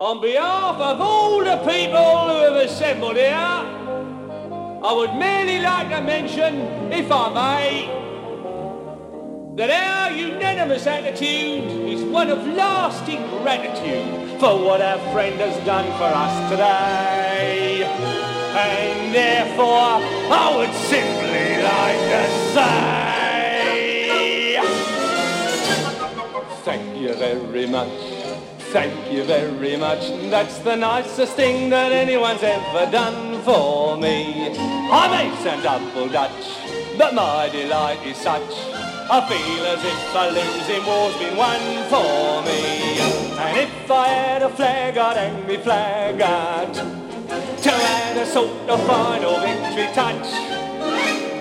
On behalf of all the people who have assembled here, I would merely like to mention, if I may, that our unanimous attitude is one of lasting gratitude for what our friend has done for us today. And therefore, I would simply like to say, thank you very much. Thank you very much. That's the nicest thing that anyone's ever done for me. I may sound double Dutch, but my delight is such. I feel as if a losing war's been won for me. And if I had a flag, I'd hang me flag out to add a sort of final victory touch.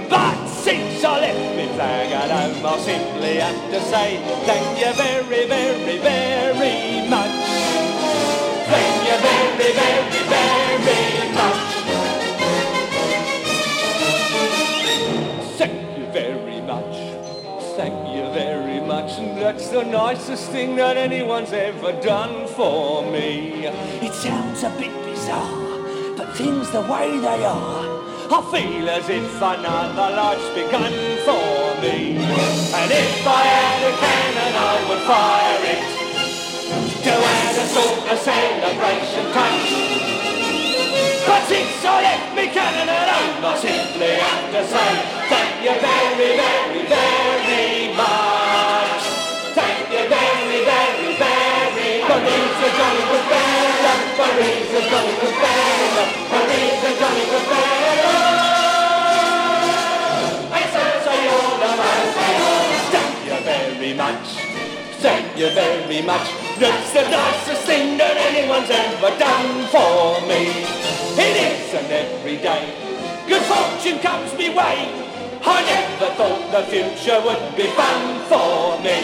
But flag at home, I'll simply have to say thank you very, very, very much. Thank you very, very, very much. Thank you very much. Thank you very much. And that's the nicest thing that anyone's ever done for me. It sounds a bit bizarre, but things the way they are. I feel as if another life's begun for me. And if I had a cannon, I would fire it to add a sort of celebration touch. But since I left me cannon at home, I simply have to say thank you very, very, very much. Thank you very, very, very much. Marie's a jolly good fella. Marie's a jolly good you very much. That's the nicest thing that anyone's ever done for me. It isn't every day. Good fortune comes me way. I never thought the future would be fun for me.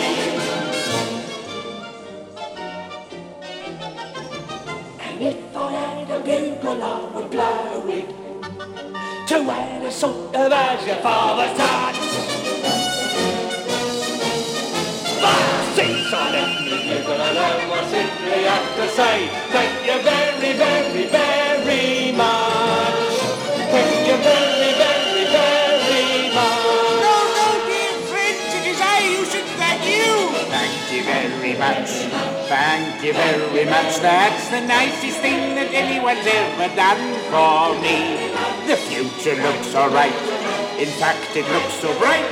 And if I had a bugle, I would blow it to add a sort of as your father's touch. To say thank you very, very, very much. Thank you very, very, very much. No, no, dear friends, it is I who should thank you. Thank you very much. Thank you very much. That's the nicest thing that anyone's ever done for me. The future looks alright. In fact, it looks so bright.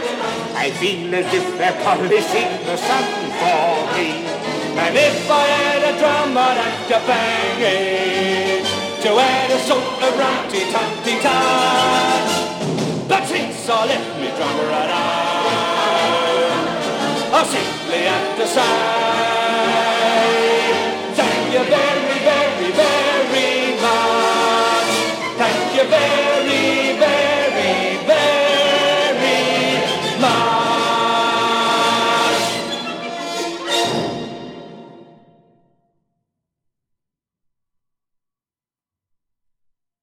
I feel as if they're polishing the sun for me. And if I had a drum, I'd have to bang it to add a sort of rumty tumty touch. But since I left me drummer at I simply have to say